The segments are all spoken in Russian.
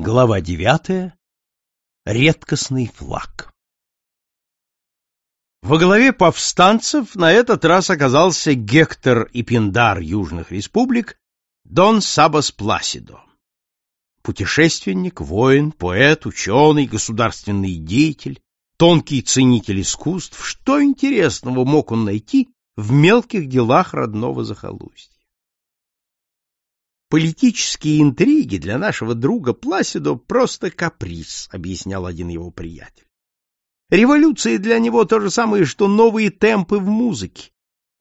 Глава девятая. Редкостный флаг. Во главе повстанцев на этот раз оказался Гектор и Пиндар Южных Республик Дон Сабас Пласидо. Путешественник, воин, поэт, ученый, государственный деятель, тонкий ценитель искусств, что интересного мог он найти в мелких делах родного захолустья? Политические интриги для нашего друга Пласидо просто каприз, объяснял один его приятель. Революция для него то же самое, что новые темпы в музыке,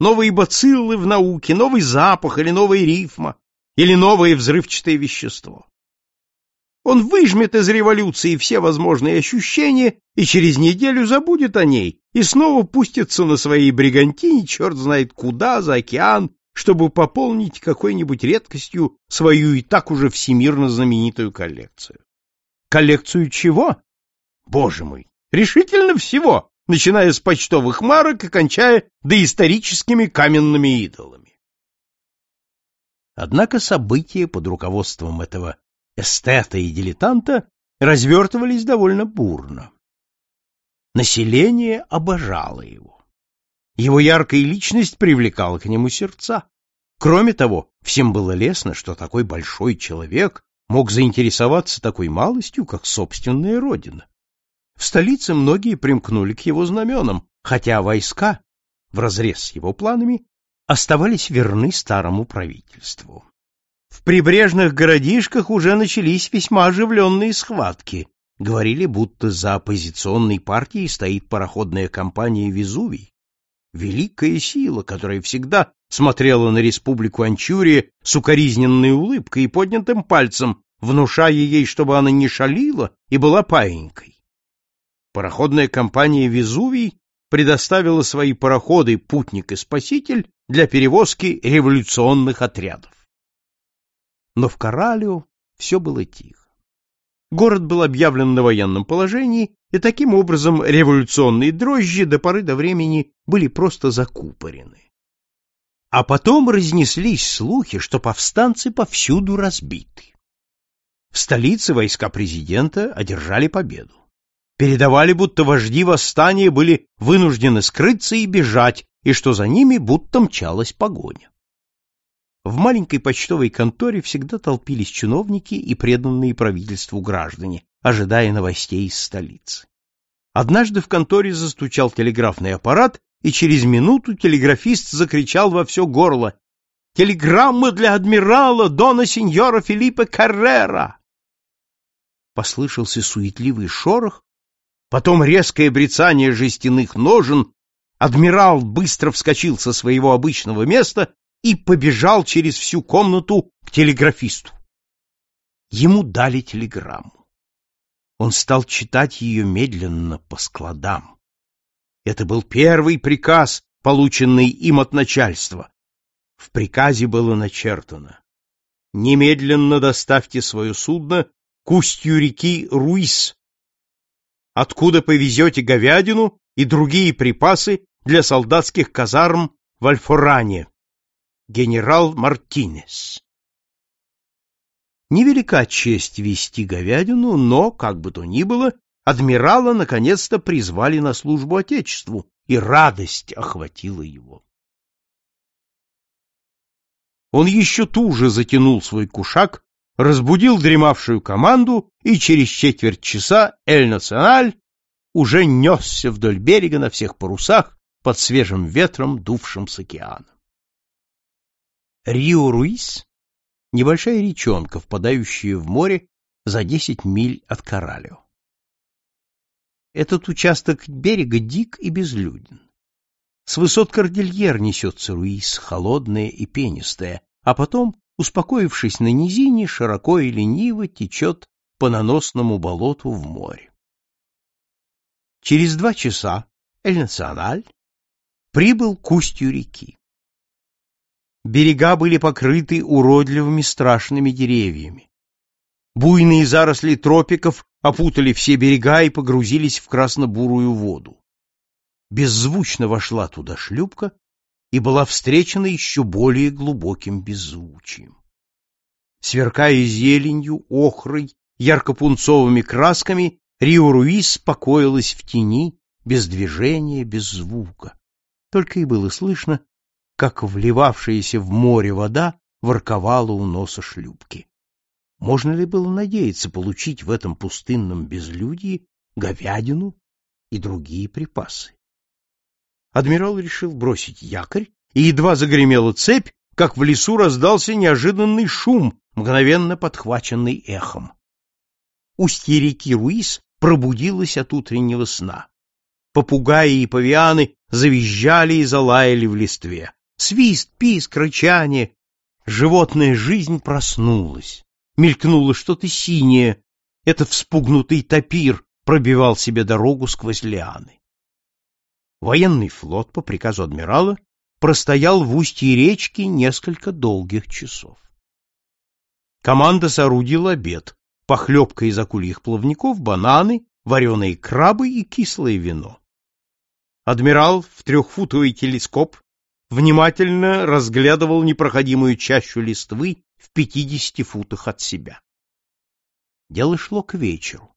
новые бациллы в науке, новый запах или новая рифма, или новое взрывчатое вещество. Он выжмет из революции все возможные ощущения и через неделю забудет о ней и снова пустится на своей бригантине черт знает куда, за океан, чтобы пополнить какой-нибудь редкостью свою и так уже всемирно знаменитую коллекцию. Коллекцию чего? Боже мой, решительно всего, начиная с почтовых марок и кончая доисторическими каменными идолами. Однако события под руководством этого эстета и дилетанта развертывались довольно бурно. Население обожало его. Его яркая личность привлекала к нему сердца. Кроме того, всем было лестно, что такой большой человек мог заинтересоваться такой малостью, как собственная родина. В столице многие примкнули к его знаменам, хотя войска, вразрез с его планами, оставались верны старому правительству. В прибрежных городишках уже начались весьма оживленные схватки. Говорили, будто за оппозиционной партией стоит пароходная компания «Везувий», великая сила, которая всегда смотрела на республику Анчурия с укоризненной улыбкой и поднятым пальцем, внушая ей, чтобы она не шалила и была паинькой. Пароходная компания «Везувий» предоставила свои пароходы «Путник» и «Спаситель» для перевозки революционных отрядов. Но в Коралио все было тихо. Город был объявлен на военном положении, и таким образом революционные дрожжи до поры до времени были просто закупорены. А потом разнеслись слухи, что повстанцы повсюду разбиты. В столице войска президента одержали победу. Передавали, будто вожди восстания были вынуждены скрыться и бежать, и что за ними будто мчалась погоня. В маленькой почтовой конторе всегда толпились чиновники и преданные правительству граждане, ожидая новостей из столицы. Однажды в конторе застучал телеграфный аппарат, и через минуту телеграфист закричал во все горло «Телеграмма для адмирала Дона Синьора Филиппа Каррера!» Послышался суетливый шорох, потом резкое брецание жестяных ножен, адмирал быстро вскочил со своего обычного места и побежал через всю комнату к телеграфисту. Ему дали телеграмму. Он стал читать ее медленно по складам. Это был первый приказ, полученный им от начальства. В приказе было начертано «Немедленно доставьте свое судно к устью реки Руис, откуда повезете говядину и другие припасы для солдатских казарм в Альфоране генерал Мартинес. Невелика честь вести говядину, но, как бы то ни было, адмирала наконец-то призвали на службу Отечеству, и радость охватила его. Он еще туже затянул свой кушак, разбудил дремавшую команду, и через четверть часа Эль-Националь уже несся вдоль берега на всех парусах под свежим ветром, дувшим с океана. Рио-Руис — небольшая речонка, впадающая в море за 10 миль от Коралио. Этот участок берега дик и безлюден. С высот кордильер несется Руис, холодная и пенистая, а потом, успокоившись на низине, широко и лениво течет по наносному болоту в море. Через два часа Эль-Националь прибыл к устью реки. Берега были покрыты уродливыми страшными деревьями. Буйные заросли тропиков опутали все берега и погрузились в красно-бурую воду. Беззвучно вошла туда шлюпка и была встречена еще более глубоким беззвучием. Сверкая зеленью, охрой ярко-пунцовыми красками, Рио-Руис покоилась в тени, без движения, без звука. Только и было слышно, как вливавшаяся в море вода ворковала у носа шлюпки. Можно ли было надеяться получить в этом пустынном безлюдии говядину и другие припасы? Адмирал решил бросить якорь, и едва загремела цепь, как в лесу раздался неожиданный шум, мгновенно подхваченный эхом. Устье реки Руис пробудилась от утреннего сна. Попугаи и павианы завизжали и залаяли в листве. Свист, писк, рычание. Животная жизнь проснулась. Мелькнуло что-то синее. Этот вспугнутый тапир пробивал себе дорогу сквозь лианы. Военный флот по приказу адмирала простоял в устье речки несколько долгих часов. Команда соорудила обед, похлебка из акульих плавников, бананы, вареные крабы и кислое вино. Адмирал в трехфутовый телескоп внимательно разглядывал непроходимую чащу листвы в пятидесяти футах от себя. Дело шло к вечеру,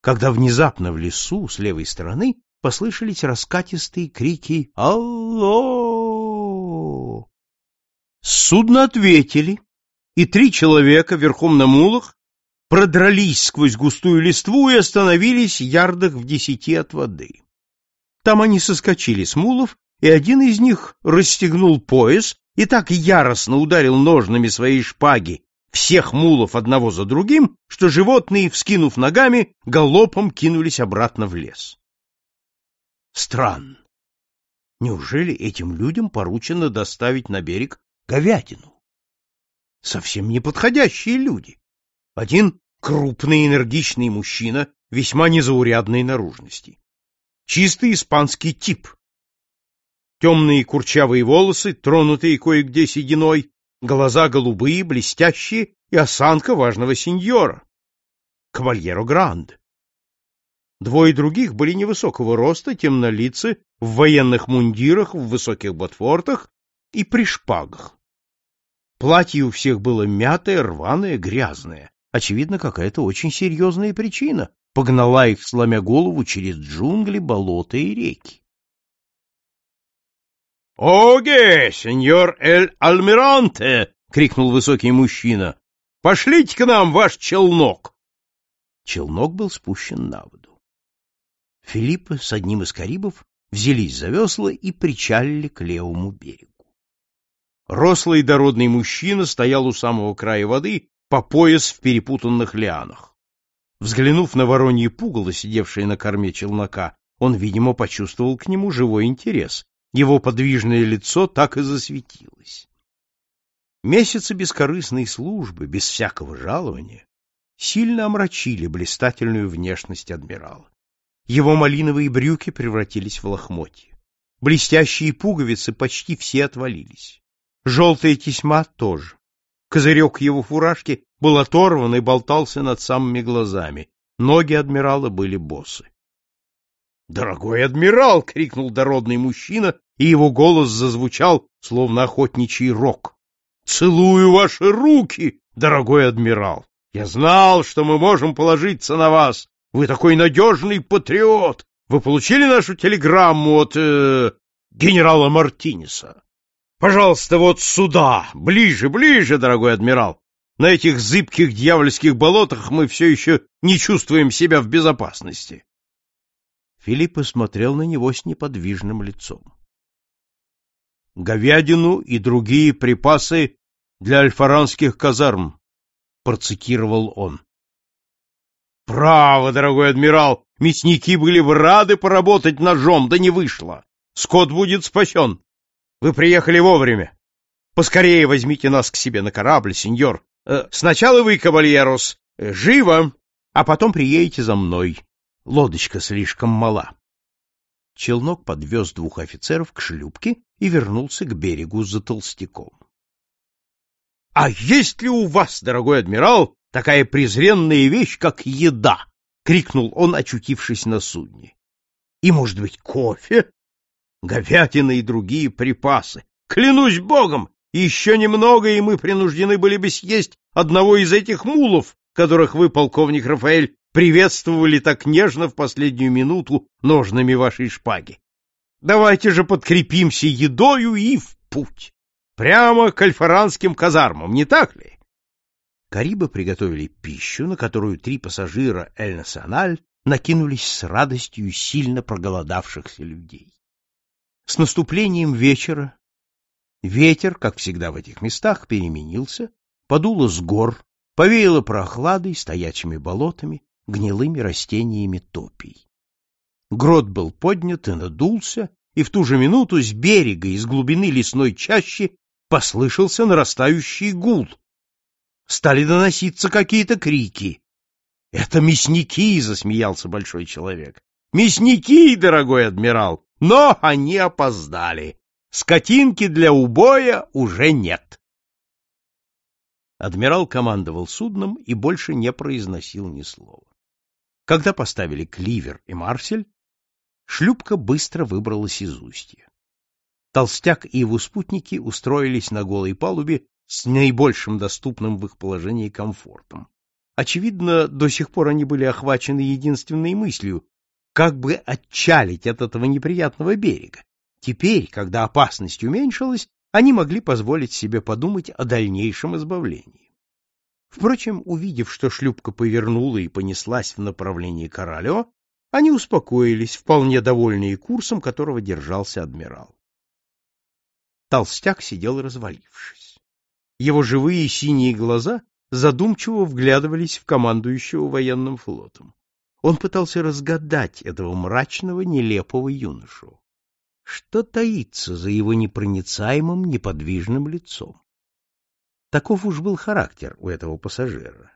когда внезапно в лесу с левой стороны послышались раскатистые крики «Алло!». С судна ответили, и три человека верхом на мулах продрались сквозь густую листву и остановились ярдах в десяти от воды. Там они соскочили с мулов и один из них расстегнул пояс и так яростно ударил ножными своей шпаги всех мулов одного за другим, что животные, вскинув ногами, галопом кинулись обратно в лес. Странно. Неужели этим людям поручено доставить на берег говядину? Совсем неподходящие люди. Один крупный энергичный мужчина весьма незаурядной наружности. Чистый испанский тип, темные курчавые волосы, тронутые кое-где сединой, глаза голубые, блестящие и осанка важного сеньора. Кавальеро Гранд. Двое других были невысокого роста, темнолицы, в военных мундирах, в высоких ботфортах и при шпагах. Платье у всех было мятое, рваное, грязное. Очевидно, какая-то очень серьезная причина погнала их, сломя голову, через джунгли, болота и реки. «Оге, сеньор Эль Альмиранте!» — крикнул высокий мужчина. «Пошлите к нам ваш челнок!» Челнок был спущен на воду. Филипп с одним из карибов взялись за весла и причалили к левому берегу. Рослый дородный мужчина стоял у самого края воды по пояс в перепутанных лианах. Взглянув на воронье пугало, сидевшее на корме челнока, он, видимо, почувствовал к нему живой интерес его подвижное лицо так и засветилось. Месяцы бескорыстной службы, без всякого жалования, сильно омрачили блистательную внешность адмирала. Его малиновые брюки превратились в лохмотья. Блестящие пуговицы почти все отвалились. Желтая тесьма тоже. Козырек его фуражки был оторван и болтался над самыми глазами. Ноги адмирала были босы. «Дорогой адмирал!» — крикнул дородный мужчина, и его голос зазвучал, словно охотничий рог. «Целую ваши руки, дорогой адмирал! Я знал, что мы можем положиться на вас. Вы такой надежный патриот. Вы получили нашу телеграмму от э, генерала Мартинеса? Пожалуйста, вот сюда, ближе, ближе, дорогой адмирал. На этих зыбких дьявольских болотах мы все еще не чувствуем себя в безопасности. Филипп посмотрел на него с неподвижным лицом. «Говядину и другие припасы для альфаранских казарм», — процитировал он. «Право, дорогой адмирал, мясники были бы рады поработать ножом, да не вышло. Скот будет спасен. Вы приехали вовремя. Поскорее возьмите нас к себе на корабль, сеньор. Э, сначала вы, кавальерос, э, живо, а потом приедете за мной. Лодочка слишком мала. Челнок подвез двух офицеров к шлюпке и вернулся к берегу за толстяком. — А есть ли у вас, дорогой адмирал, такая презренная вещь, как еда? — крикнул он, очутившись на судне. — И, может быть, кофе? Говядина и другие припасы. Клянусь богом, еще немного, и мы принуждены были бы съесть одного из этих мулов, которых вы, полковник Рафаэль, приветствовали так нежно в последнюю минуту ножными вашей шпаги. Давайте же подкрепимся едою и в путь. Прямо к альфаранским казармам, не так ли? Карибы приготовили пищу, на которую три пассажира Эль-Националь накинулись с радостью сильно проголодавшихся людей. С наступлением вечера ветер, как всегда в этих местах, переменился, подуло с гор, повеяло прохладой, стоячими болотами, гнилыми растениями топий. Грот был поднят и надулся, и в ту же минуту с берега, из глубины лесной чащи, послышался нарастающий гул. Стали доноситься какие-то крики. — Это мясники! — засмеялся большой человек. — Мясники, дорогой адмирал! Но они опоздали. Скотинки для убоя уже нет. Адмирал командовал судном и больше не произносил ни слова. Когда поставили Кливер и Марсель, шлюпка быстро выбралась из устья. Толстяк и его спутники устроились на голой палубе с наибольшим доступным в их положении комфортом. Очевидно, до сих пор они были охвачены единственной мыслью, как бы отчалить от этого неприятного берега. Теперь, когда опасность уменьшилась, они могли позволить себе подумать о дальнейшем избавлении. Впрочем, увидев, что шлюпка повернула и понеслась в направлении Королё, они успокоились, вполне довольные курсом, которого держался адмирал. Толстяк сидел развалившись. Его живые синие глаза задумчиво вглядывались в командующего военным флотом. Он пытался разгадать этого мрачного, нелепого юношу. Что таится за его непроницаемым, неподвижным лицом? Таков уж был характер у этого пассажира.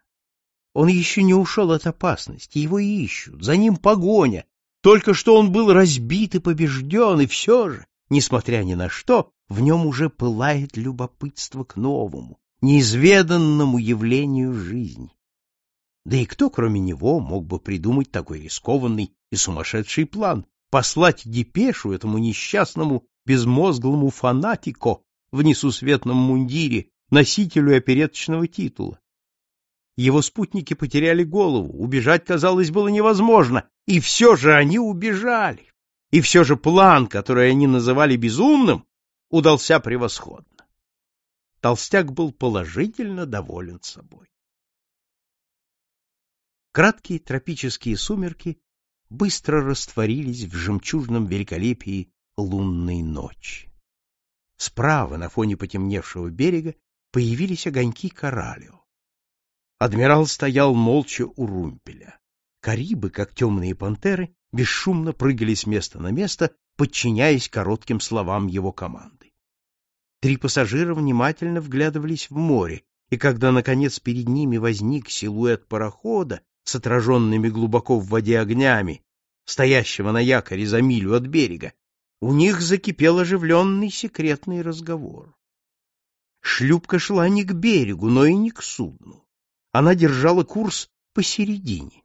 Он еще не ушел от опасности, его ищут, за ним погоня. Только что он был разбит и побежден, и все же, несмотря ни на что, в нем уже пылает любопытство к новому, неизведанному явлению жизни. Да и кто, кроме него, мог бы придумать такой рискованный и сумасшедший план — послать депешу этому несчастному безмозглому фанатико в несусветном мундире, носителю опереточного титула? Его спутники потеряли голову, убежать, казалось, было невозможно, и все же они убежали. И все же план, который они называли безумным, удался превосходно. Толстяк был положительно доволен собой. Краткие тропические сумерки быстро растворились в жемчужном великолепии лунной ночи. Справа, на фоне потемневшего берега, появились огоньки Коралио. Адмирал стоял молча у румпеля. Карибы, как темные пантеры, бесшумно прыгали с места на место, подчиняясь коротким словам его команды. Три пассажира внимательно вглядывались в море, и когда, наконец, перед ними возник силуэт парохода с отраженными глубоко в воде огнями, стоящего на якоре за милю от берега, у них закипел оживленный секретный разговор. Шлюпка шла не к берегу, но и не к судну. Она держала курс посередине.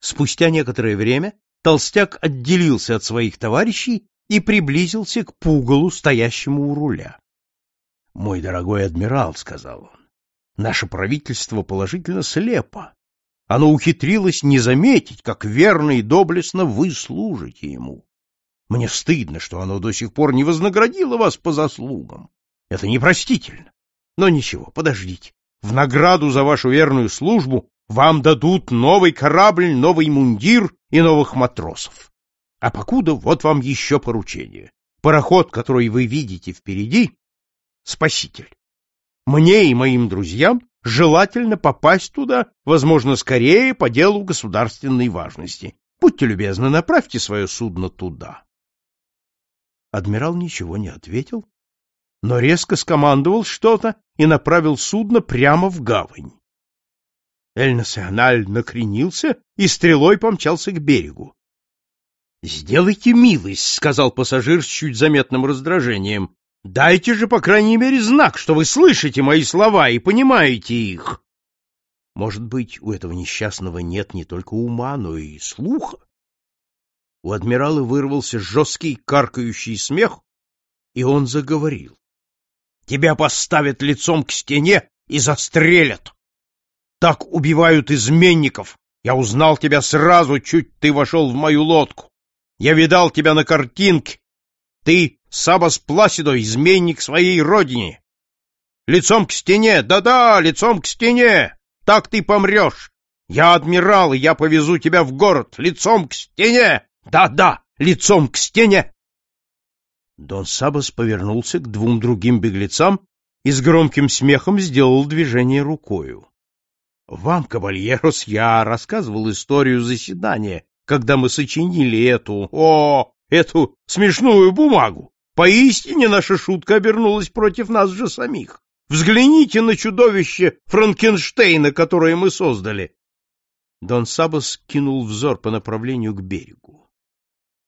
Спустя некоторое время толстяк отделился от своих товарищей и приблизился к пугалу, стоящему у руля. — Мой дорогой адмирал, — сказал он, — наше правительство положительно слепо. Оно ухитрилось не заметить, как верно и доблестно вы служите ему. Мне стыдно, что оно до сих пор не вознаградило вас по заслугам. Это непростительно. Но ничего, подождите. В награду за вашу верную службу вам дадут новый корабль, новый мундир и новых матросов. А покуда вот вам еще поручение. Пароход, который вы видите впереди, — спаситель. Мне и моим друзьям желательно попасть туда, возможно, скорее по делу государственной важности. Будьте любезны, направьте свое судно туда. Адмирал ничего не ответил, но резко скомандовал что-то и направил судно прямо в гавань. Эль-Националь накренился и стрелой помчался к берегу. — Сделайте милость, — сказал пассажир с чуть заметным раздражением. — Дайте же, по крайней мере, знак, что вы слышите мои слова и понимаете их. Может быть, у этого несчастного нет не только ума, но и слуха? У адмирала вырвался жесткий каркающий смех, и он заговорил. — Тебя поставят лицом к стене и застрелят. Так убивают изменников. Я узнал тебя сразу, чуть ты вошел в мою лодку. Я видал тебя на картинке. Ты Сабас Пласидо, изменник своей родине. Лицом к стене, да-да, лицом к стене. Так ты помрешь. Я адмирал, и я повезу тебя в город. Лицом к стене. Да-да, лицом к стене. Дон Сабас повернулся к двум другим беглецам и с громким смехом сделал движение рукою. — Вам, кавальерос, я рассказывал историю заседания, когда мы сочинили эту, о, эту смешную бумагу. Поистине наша шутка обернулась против нас же самих. Взгляните на чудовище Франкенштейна, которое мы создали. Дон Сабас кинул взор по направлению к берегу.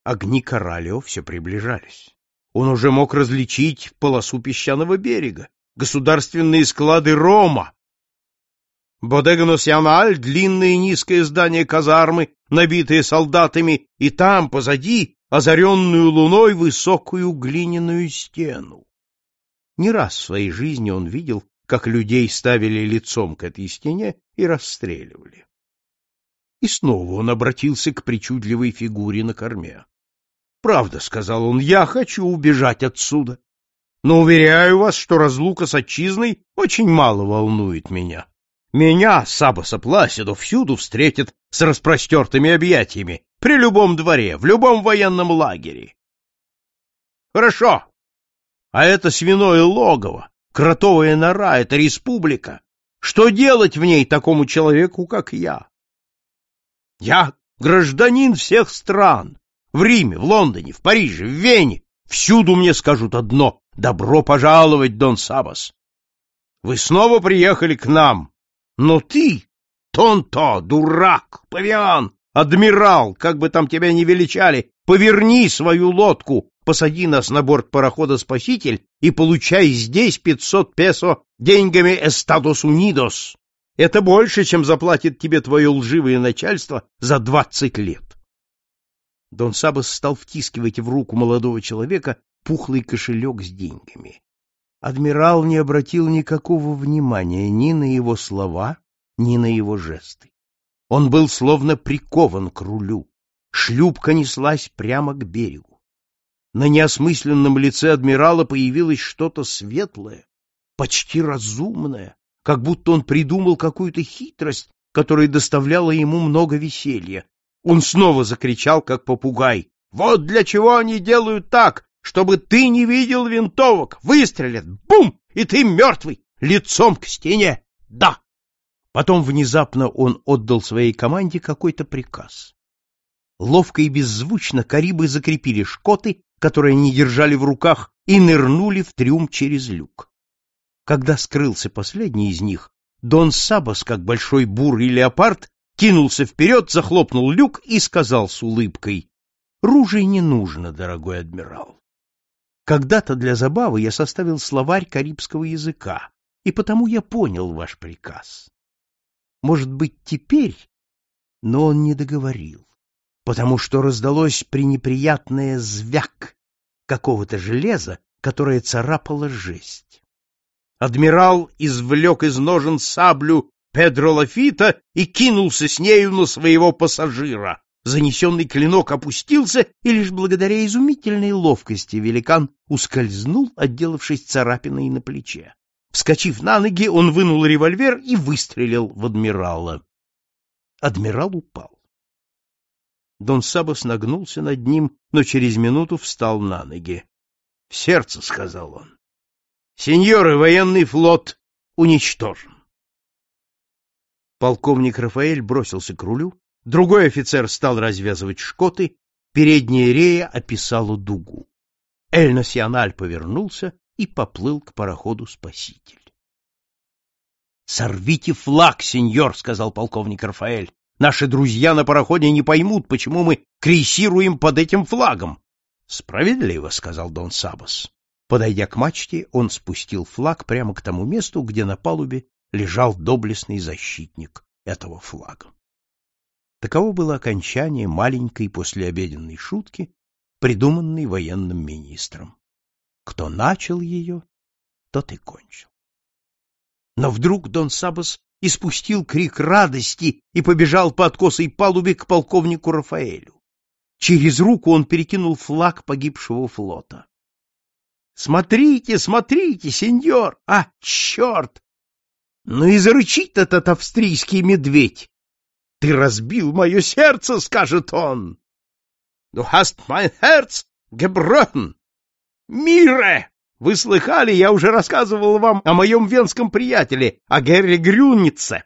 Огни Коралио все приближались. Он уже мог различить полосу песчаного берега, государственные склады Рома. Бодега Носьяналь — длинное низкое здание казармы, набитое солдатами, и там, позади, озаренную луной, высокую глиняную стену. Не раз в своей жизни он видел, как людей ставили лицом к этой стене и расстреливали. И снова он обратился к причудливой фигуре на корме. Правда, — сказал он, — я хочу убежать отсюда. Но уверяю вас, что разлука с отчизной очень мало волнует меня. Меня, Сабаса Пласиду, всюду встретят с распростертыми объятиями, при любом дворе, в любом военном лагере. Хорошо. А это свиное логово, кротовая нора, это республика. Что делать в ней такому человеку, как я? Я гражданин всех стран, в Риме, в Лондоне, в Париже, в Вене. Всюду мне скажут одно — добро пожаловать, Дон Сабас. Вы снова приехали к нам. Но ты, Тонто, дурак, павиан, адмирал, как бы там тебя ни величали, поверни свою лодку, посади нас на борт парохода «Спаситель» и получай здесь пятьсот песо деньгами «Эстадос Унидос». Это больше, чем заплатит тебе твое лживое начальство за двадцать лет. Дон Сабас стал втискивать в руку молодого человека пухлый кошелек с деньгами. Адмирал не обратил никакого внимания ни на его слова, ни на его жесты. Он был словно прикован к рулю. Шлюпка неслась прямо к берегу. На неосмысленном лице адмирала появилось что-то светлое, почти разумное, как будто он придумал какую-то хитрость, которая доставляла ему много веселья, он снова закричал, как попугай. «Вот для чего они делают так, чтобы ты не видел винтовок! Выстрелят! Бум! И ты мертвый! Лицом к стене! Да!» Потом внезапно он отдал своей команде какой-то приказ. Ловко и беззвучно Карибы закрепили шкоты, которые они держали в руках, и нырнули в трюм через люк. Когда скрылся последний из них, Дон Сабас, как большой бур и леопард, кинулся вперед, захлопнул люк и сказал с улыбкой, «Ружей не нужно, дорогой адмирал. Когда-то для забавы я составил словарь карибского языка, и потому я понял ваш приказ. Может быть, теперь...» Но он не договорил, потому что раздалось пренеприятное звяк какого-то железа, которое царапало жесть. Адмирал извлек из ножен саблю Педро Лафита и кинулся с нею на своего пассажира. Занесенный клинок опустился, и лишь благодаря изумительной ловкости великан ускользнул, отделавшись царапиной на плече. Вскочив на ноги, он вынул револьвер и выстрелил в адмирала. Адмирал упал. Дон Сабас нагнулся над ним, но через минуту встал на ноги. — В сердце, — сказал он. — Сеньоры, военный флот уничтожен. Полковник Рафаэль бросился к рулю, другой офицер стал развязывать шкоты, передняя рея описала дугу. Эль Насьяналь повернулся и поплыл к пароходу «Спаситель». «Сорвите флаг, сеньор!» — сказал полковник Рафаэль. «Наши друзья на пароходе не поймут, почему мы крейсируем под этим флагом». «Справедливо», — сказал Дон Сабас. Подойдя к мачте, он спустил флаг прямо к тому месту, где на палубе лежал доблестный защитник этого флага. Таково было окончание маленькой послеобеденной шутки, придуманной военным министром. Кто начал ее, тот и кончил. Но вдруг Дон Сабас испустил крик радости и побежал по откосой палубе к полковнику Рафаэлю. Через руку он перекинул флаг погибшего флота. «Смотрите, смотрите, сеньор! А, черт! Ну и зарычит этот австрийский медведь! Ты разбил мое сердце, — скажет он! Du hast mein Herz gebrochen! Мире! Вы слыхали, я уже рассказывал вам о моем венском приятеле, о Герри Грюнице.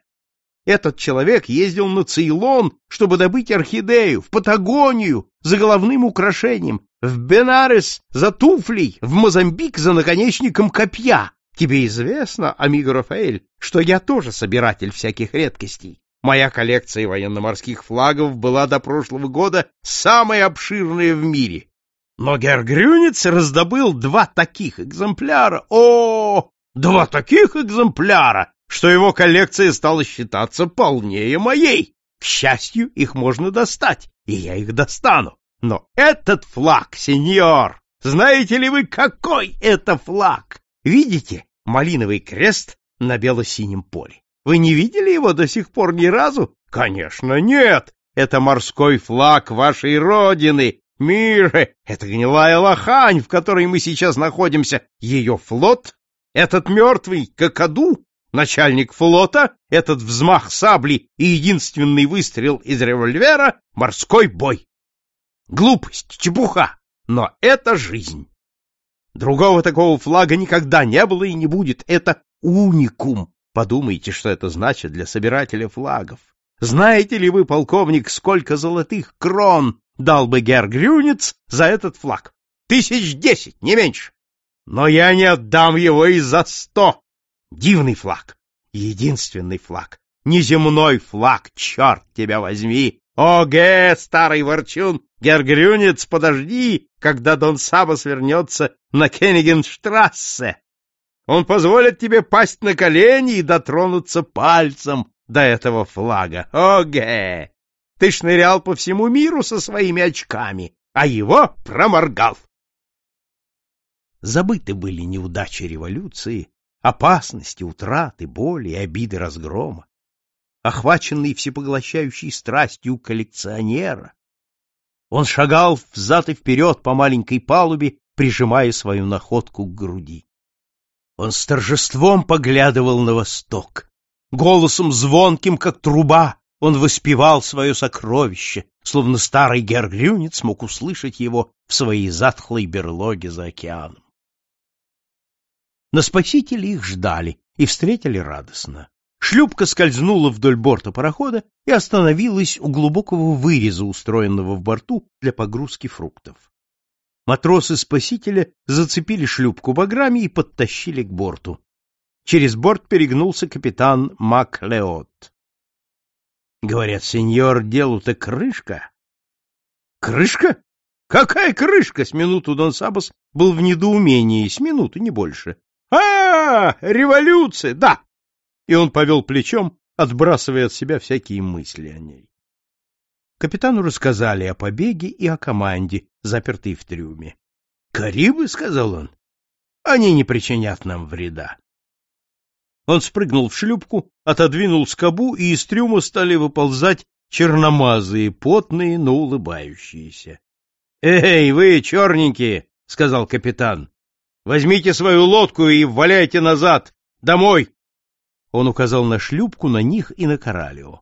Этот человек ездил на Цейлон, чтобы добыть орхидею, в Патагонию за головным украшением, в Бенарес за туфлей, в Мозамбик за наконечником копья. Тебе известно, амиго Рафаэль, что я тоже собиратель всяких редкостей. Моя коллекция военно-морских флагов была до прошлого года самая обширная в мире. Но Гергрюниц раздобыл два таких экземпляра. О, два таких экземпляра, что его коллекция стала считаться полнее моей. К счастью, их можно достать, и я их достану. Но этот флаг, сеньор, знаете ли вы, какой это флаг? Видите, малиновый крест на бело-синем поле. Вы не видели его до сих пор ни разу? Конечно, нет. Это морской флаг вашей родины, Мире, это гнилая лохань, в которой мы сейчас находимся. Ее флот, этот мертвый Кокоду, начальник флота, этот взмах сабли и единственный выстрел из револьвера — морской бой. Глупость, чепуха, но это жизнь. Другого такого флага никогда не было и не будет. Это уникум. Подумайте, что это значит для собирателя флагов. Знаете ли вы, полковник, сколько золотых крон дал бы Гергрюнец за этот флаг. Тысяч десять, не меньше. Но я не отдам его и за сто. Дивный флаг, единственный флаг, неземной флаг, черт тебя возьми. О, Ге, старый ворчун, Гергрюнец, подожди, когда Дон Сабас вернется на Кеннигенштрассе. Он позволит тебе пасть на колени и дотронуться пальцем до этого флага. О, Ге! Ты шнырял по всему миру со своими очками, а его проморгал. Забыты были неудачи революции, опасности, утраты, боли и обиды разгрома. Охваченный всепоглощающей страстью коллекционера, он шагал взад и вперед по маленькой палубе, прижимая свою находку к груди. Он с торжеством поглядывал на восток, голосом звонким, как труба, он воспевал свое сокровище, словно старый гергрюнец мог услышать его в своей затхлой берлоге за океаном. На спасители их ждали и встретили радостно. Шлюпка скользнула вдоль борта парохода и остановилась у глубокого выреза, устроенного в борту для погрузки фруктов. Матросы спасителя зацепили шлюпку баграми и подтащили к борту. Через борт перегнулся капитан Маклеот. Говорят, сеньор, делу-то крышка. Крышка? Какая крышка? С минуту Дон Сабас был в недоумении, с минуты, не больше. А, революция, да. И он повел плечом, отбрасывая от себя всякие мысли о ней. Капитану рассказали о побеге и о команде, запертой в трюме. «Карибы», — сказал он, — «они не причинят нам вреда». Он спрыгнул в шлюпку, отодвинул скобу, и из трюма стали выползать черномазые, потные, но улыбающиеся. — Эй, вы, черненькие! — сказал капитан. — Возьмите свою лодку и валяйте назад! Домой! Он указал на шлюпку, на них и на Коралио.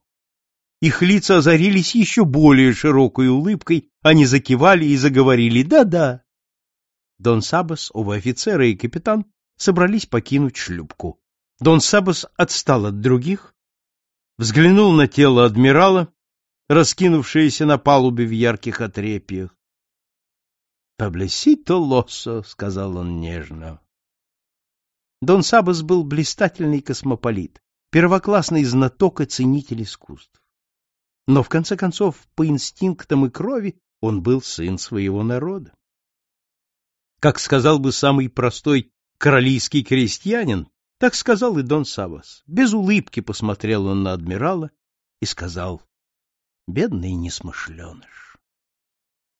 Их лица озарились еще более широкой улыбкой, они закивали и заговорили «да-да». Дон Сабас, оба офицера и капитан собрались покинуть шлюпку. Дон Сабас отстал от других, взглянул на тело адмирала, раскинувшееся на палубе в ярких отрепьях. «Таблесито лоссо», — сказал он нежно. Дон Сабас был блистательный космополит, первоклассный знаток и ценитель искусств. Но, в конце концов, по инстинктам и крови он был сын своего народа. Как сказал бы самый простой королийский крестьянин, так сказал и Дон Савас. Без улыбки посмотрел он на адмирала и сказал, «Бедный несмышленыш».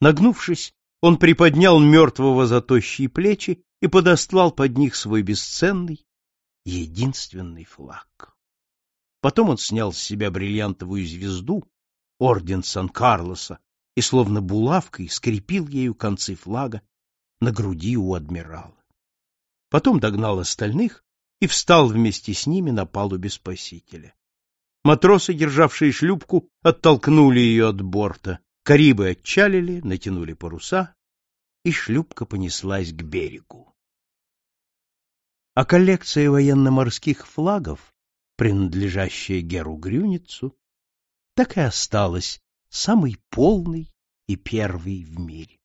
Нагнувшись, он приподнял мертвого за тощие плечи и подослал под них свой бесценный, единственный флаг. Потом он снял с себя бриллиантовую звезду, орден Сан-Карлоса, и словно булавкой скрепил ею концы флага на груди у адмирала. Потом догнал остальных и встал вместе с ними на палубе спасителя. Матросы, державшие шлюпку, оттолкнули ее от борта. Карибы отчалили, натянули паруса, и шлюпка понеслась к берегу. А коллекция военно-морских флагов, принадлежащая Геру Грюницу, так и осталась самой полной и первой в мире.